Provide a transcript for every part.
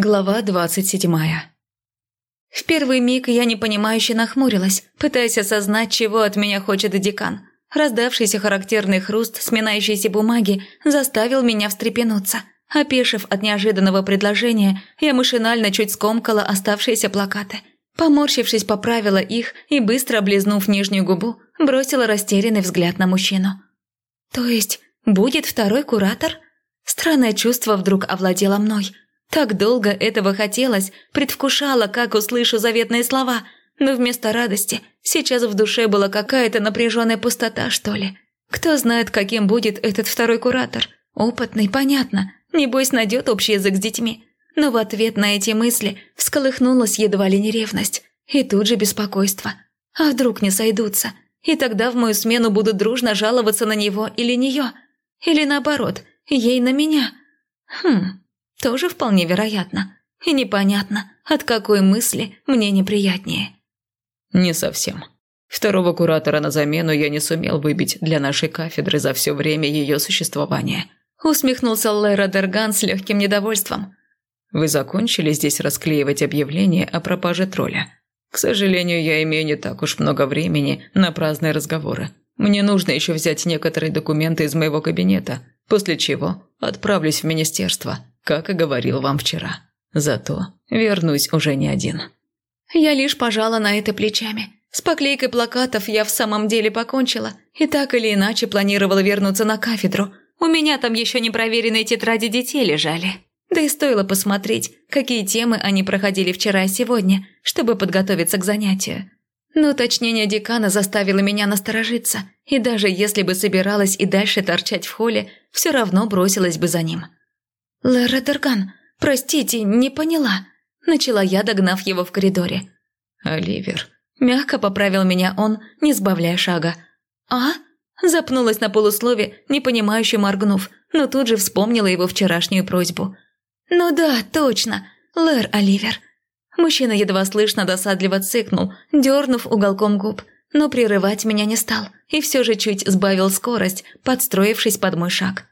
Глава двадцать седьмая. В первый миг я непонимающе нахмурилась, пытаясь осознать, чего от меня хочет декан. Раздавшийся характерный хруст сминающейся бумаги заставил меня встрепенуться. Опешив от неожиданного предложения, я машинально чуть скомкала оставшиеся плакаты. Поморщившись, поправила их и, быстро облизнув нижнюю губу, бросила растерянный взгляд на мужчину. «То есть будет второй куратор?» Странное чувство вдруг овладело мной – так долго этого хотелось, предвкушала, как услышу заветные слова, но вместо радости сейчас в душе была какая-то напряженная пустота, что ли. Кто знает, каким будет этот второй куратор. Опытный, понятно, небось найдет общий язык с детьми. Но в ответ на эти мысли всколыхнулась едва ли не ревность. И тут же беспокойство. А вдруг не сойдутся? И тогда в мою смену будут дружно жаловаться на него или нее? Или наоборот, ей на меня? Хм, тоже вполне вероятно. И непонятно, от какой мысли мне неприятнее. Не совсем. Второго куратора на замену я не сумел выбить для нашей кафедры за все время ее существования. Усмехнулся Лера Дерган с легким недовольством. Вы закончили здесь расклеивать объявление о пропаже тролля. К сожалению, я имею не так уж много времени на праздные разговоры. Мне нужно еще взять некоторые документы из моего кабинета, после чего отправлюсь в министерство как и говорил вам вчера. Зато вернусь уже не один». Я лишь пожала на это плечами. С поклейкой плакатов я в самом деле покончила и так или иначе планировала вернуться на кафедру. У меня там еще не проверенные тетради детей лежали. Да и стоило посмотреть, какие темы они проходили вчера и сегодня, чтобы подготовиться к занятию. Но уточнение декана заставило меня насторожиться, и даже если бы собиралась и дальше торчать в холле, все равно бросилась бы за ним. «Лера Дерган, простите, не поняла», – начала я, догнав его в коридоре. «Оливер», – мягко поправил меня он, не сбавляя шага. «А?» – запнулась на полуслове, непонимающе моргнув, но тут же вспомнила его вчерашнюю просьбу. «Ну да, точно, Лэр Оливер». Мужчина едва слышно досадливо цыкнул, дернув уголком губ, но прерывать меня не стал и все же чуть сбавил скорость, подстроившись под мой шаг.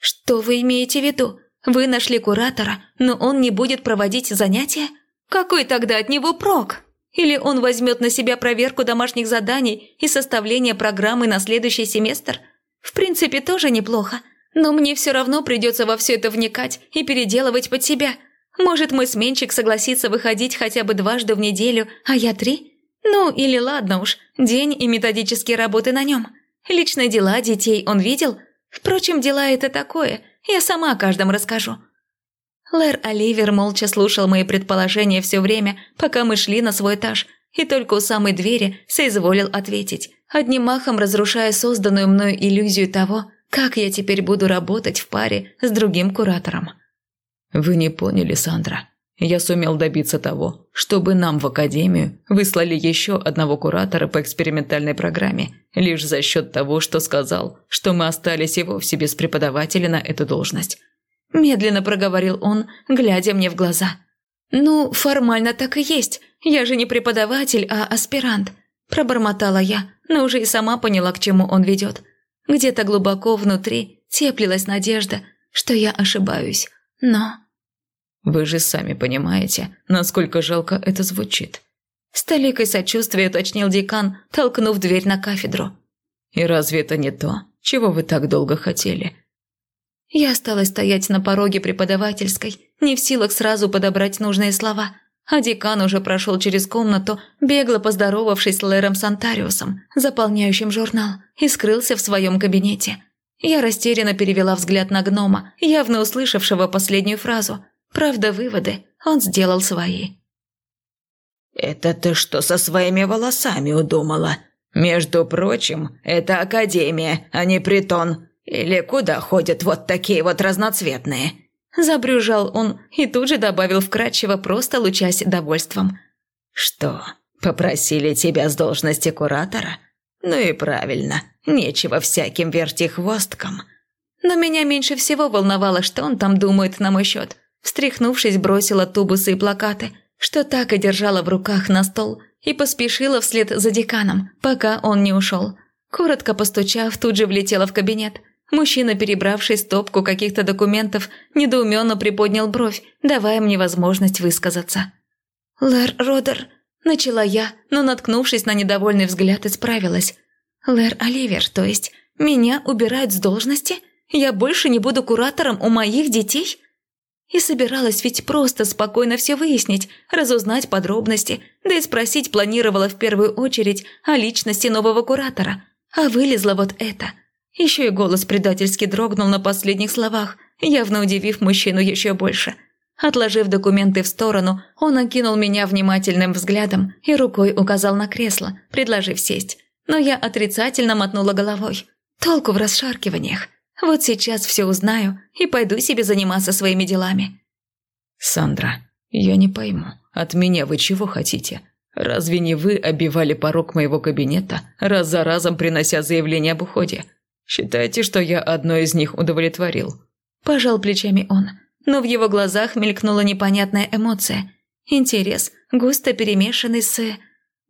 «Что вы имеете в виду? Вы нашли куратора, но он не будет проводить занятия? Какой тогда от него прок? Или он возьмет на себя проверку домашних заданий и составление программы на следующий семестр? В принципе, тоже неплохо, но мне все равно придется во все это вникать и переделывать под себя. Может, мой сменщик согласится выходить хотя бы дважды в неделю, а я три? Ну, или ладно уж, день и методические работы на нем. Личные дела детей он видел – Впрочем, дела это такое, я сама о каждом расскажу». Лэр Оливер молча слушал мои предположения все время, пока мы шли на свой этаж, и только у самой двери соизволил ответить, одним махом разрушая созданную мною иллюзию того, как я теперь буду работать в паре с другим куратором. «Вы не поняли, Сандра я сумел добиться того, чтобы нам в академию выслали еще одного куратора по экспериментальной программе, лишь за счет того, что сказал, что мы остались и вовсе без преподавателя на эту должность. Медленно проговорил он, глядя мне в глаза. «Ну, формально так и есть. Я же не преподаватель, а аспирант», – пробормотала я, но уже и сама поняла, к чему он ведет. Где-то глубоко внутри теплилась надежда, что я ошибаюсь. Но вы же сами понимаете, насколько жалко это звучит. С толикой сочувствия уточнил декан, толкнув дверь на кафедру. И разве это не то, чего вы так долго хотели? Я осталась стоять на пороге преподавательской, не в силах сразу подобрать нужные слова, а декан уже прошел через комнату, бегло поздоровавшись с Лэром Сантариусом, заполняющим журнал, и скрылся в своем кабинете. Я растерянно перевела взгляд на гнома, явно услышавшего последнюю фразу, Правда, выводы он сделал свои. «Это ты что со своими волосами удумала? Между прочим, это академия, а не притон. Или куда ходят вот такие вот разноцветные?» Забрюжал он и тут же добавил вкратчиво, просто лучась довольством. «Что, попросили тебя с должности куратора? Ну и правильно, нечего всяким вертихвосткам». Но меня меньше всего волновало, что он там думает на мой счет. Встряхнувшись, бросила тубусы и плакаты, что так и держала в руках на стол, и поспешила вслед за деканом, пока он не ушел. Коротко постучав, тут же влетела в кабинет. Мужчина, перебравший стопку каких-то документов, недоуменно приподнял бровь, давая мне возможность высказаться. «Лэр Родер», – начала я, но, наткнувшись на недовольный взгляд, исправилась. «Лэр Оливер, то есть меня убирают с должности? Я больше не буду куратором у моих детей?» И собиралась ведь просто спокойно все выяснить, разузнать подробности, да и спросить планировала в первую очередь о личности нового куратора. А вылезло вот это. Еще и голос предательски дрогнул на последних словах, явно удивив мужчину еще больше. Отложив документы в сторону, он окинул меня внимательным взглядом и рукой указал на кресло, предложив сесть. Но я отрицательно мотнула головой. Толку в расшаркиваниях. Вот сейчас все узнаю и пойду себе заниматься своими делами». «Сандра, я не пойму, от меня вы чего хотите? Разве не вы обивали порог моего кабинета, раз за разом принося заявление об уходе? Считайте, что я одно из них удовлетворил». Пожал плечами он, но в его глазах мелькнула непонятная эмоция. Интерес, густо перемешанный с...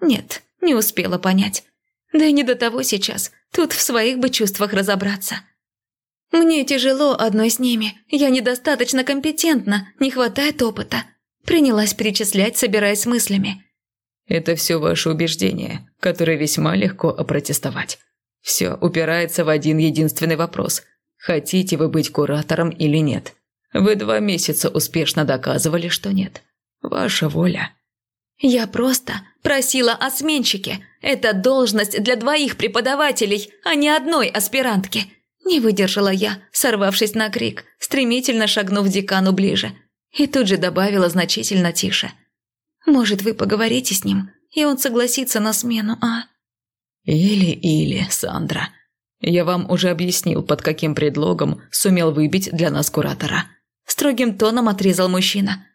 Нет, не успела понять. Да и не до того сейчас, тут в своих бы чувствах разобраться. «Мне тяжело одной с ними. Я недостаточно компетентна, не хватает опыта». Принялась перечислять, собираясь с мыслями. «Это все ваши убеждения, которые весьма легко опротестовать. Все упирается в один единственный вопрос. Хотите вы быть куратором или нет? Вы два месяца успешно доказывали, что нет. Ваша воля». «Я просто просила о сменщике. Это должность для двоих преподавателей, а не одной аспирантки». Не выдержала я, сорвавшись на крик, стремительно шагнув декану ближе. И тут же добавила значительно тише. «Может, вы поговорите с ним, и он согласится на смену, а?» «Или-или, Сандра. Я вам уже объяснил, под каким предлогом сумел выбить для нас куратора». Строгим тоном отрезал мужчина.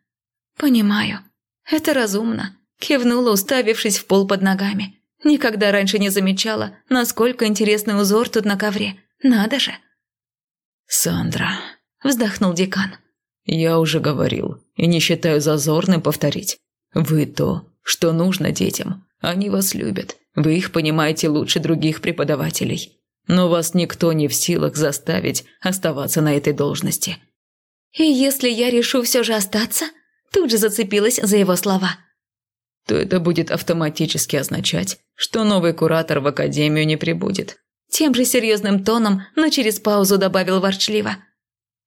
«Понимаю. Это разумно», – кивнула, уставившись в пол под ногами. Никогда раньше не замечала, насколько интересный узор тут на ковре. Надо же. «Сандра», – вздохнул декан. «Я уже говорил, и не считаю зазорным повторить. Вы то, что нужно детям. Они вас любят. Вы их понимаете лучше других преподавателей. Но вас никто не в силах заставить оставаться на этой должности». «И если я решу все же остаться?» Тут же зацепилась за его слова. «То это будет автоматически означать, что новый куратор в академию не прибудет. Тем же серьезным тоном, но через паузу добавил ворчливо.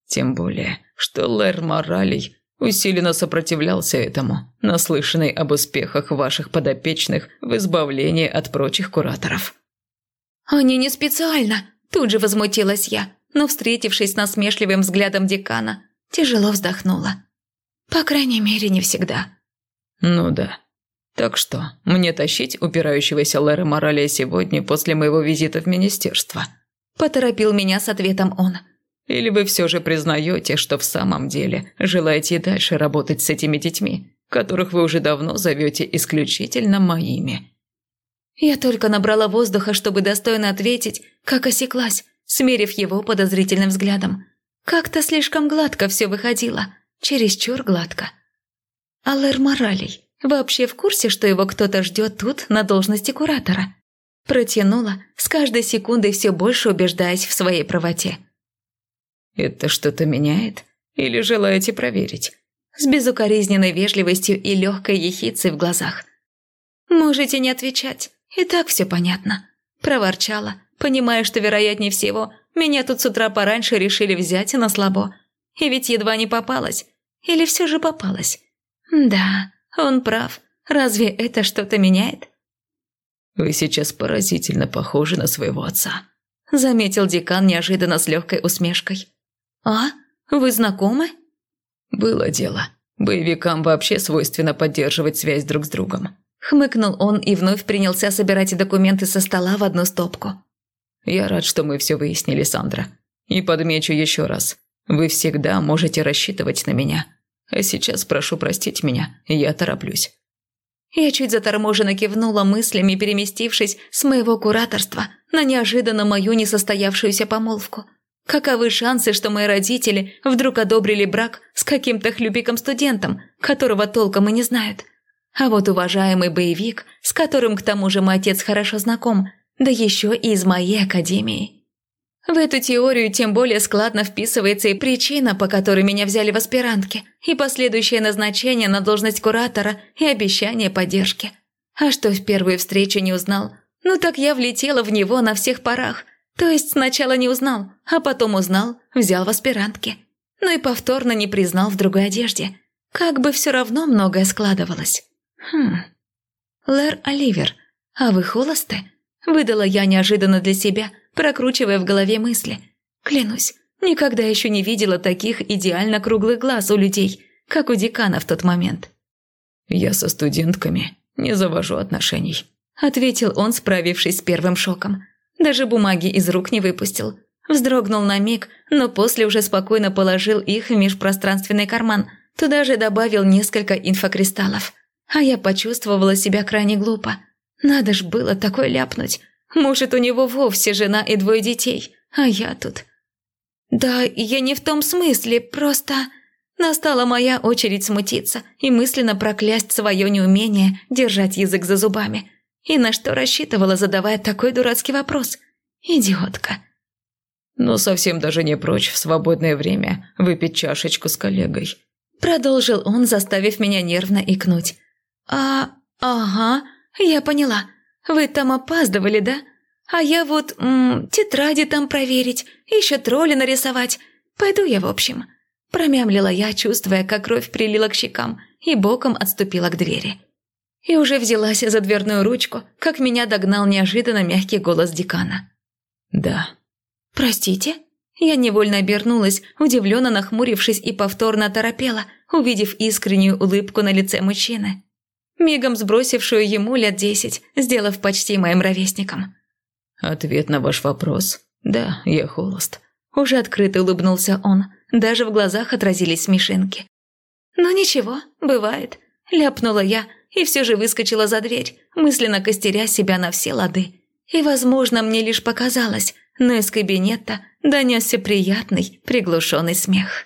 «Тем более, что Лэр Моралей усиленно сопротивлялся этому, наслышанный об успехах ваших подопечных в избавлении от прочих кураторов». «Они не специально», – тут же возмутилась я, но, встретившись с насмешливым взглядом декана, тяжело вздохнула. «По крайней мере, не всегда». «Ну да», так что, мне тащить упирающегося Лэра Моралия сегодня после моего визита в министерство?» Поторопил меня с ответом он. «Или вы все же признаете, что в самом деле желаете и дальше работать с этими детьми, которых вы уже давно зовете исключительно моими?» Я только набрала воздуха, чтобы достойно ответить, как осеклась, смерив его подозрительным взглядом. Как-то слишком гладко все выходило, чересчур гладко. Алэр Моралей Вообще в курсе, что его кто-то ждет тут на должности куратора? Протянула, с каждой секундой все больше убеждаясь в своей правоте. «Это что-то меняет? Или желаете проверить?» С безукоризненной вежливостью и легкой ехицей в глазах. «Можете не отвечать, и так все понятно», – проворчала, понимая, что, вероятнее всего, меня тут с утра пораньше решили взять на слабо. И ведь едва не попалась. Или все же попалась? Да, он прав. Разве это что-то меняет? Вы сейчас поразительно похожи на своего отца. Заметил декан неожиданно с легкой усмешкой. А? Вы знакомы? Было дело. Боевикам вообще свойственно поддерживать связь друг с другом. Хмыкнул он и вновь принялся собирать документы со стола в одну стопку. Я рад, что мы все выяснили, Сандра. И подмечу еще раз. Вы всегда можете рассчитывать на меня. А сейчас прошу простить меня, я тороплюсь». Я чуть заторможенно кивнула мыслями, переместившись с моего кураторства на неожиданно мою несостоявшуюся помолвку. Каковы шансы, что мои родители вдруг одобрили брак с каким-то хлюпиком-студентом, которого толком и не знают? А вот уважаемый боевик, с которым к тому же мой отец хорошо знаком, да еще и из моей академии. В эту теорию тем более складно вписывается и причина, по которой меня взяли в аспирантки, и последующее назначение на должность куратора и обещание поддержки. А что в первую встречу не узнал? Ну так я влетела в него на всех парах. То есть сначала не узнал, а потом узнал, взял в аспирантки. Ну и повторно не признал в другой одежде. Как бы все равно многое складывалось. Хм. Лэр Оливер, а вы холосты? Выдала я неожиданно для себя, прокручивая в голове мысли. Клянусь, никогда еще не видела таких идеально круглых глаз у людей, как у декана в тот момент. «Я со студентками не завожу отношений», – ответил он, справившись с первым шоком. Даже бумаги из рук не выпустил. Вздрогнул на миг, но после уже спокойно положил их в межпространственный карман. Туда же добавил несколько инфокристаллов. А я почувствовала себя крайне глупо. Надо ж было такое ляпнуть. Может, у него вовсе жена и двое детей, а я тут. Да, я не в том смысле, просто... Настала моя очередь смутиться и мысленно проклясть свое неумение держать язык за зубами. И на что рассчитывала, задавая такой дурацкий вопрос? Идиотка. «Ну, совсем даже не прочь в свободное время выпить чашечку с коллегой», продолжил он, заставив меня нервно икнуть. «А, ага, я поняла. Вы там опаздывали, да? А я вот м, тетради там проверить, еще тролли нарисовать. Пойду я, в общем». Промямлила я, чувствуя, как кровь прилила к щекам, и боком отступила к двери. И уже взялась за дверную ручку, как меня догнал неожиданно мягкий голос декана. «Да». «Простите?» Я невольно обернулась, удивленно нахмурившись и повторно торопела, увидев искреннюю улыбку на лице мужчины мигом сбросившую ему лет десять, сделав почти моим ровесником. «Ответ на ваш вопрос. Да, я холост». Уже открыто улыбнулся он, даже в глазах отразились смешинки. «Ну ничего, бывает», – ляпнула я и все же выскочила за дверь, мысленно костеря себя на все лады. И, возможно, мне лишь показалось, но из кабинета донесся приятный, приглушенный смех.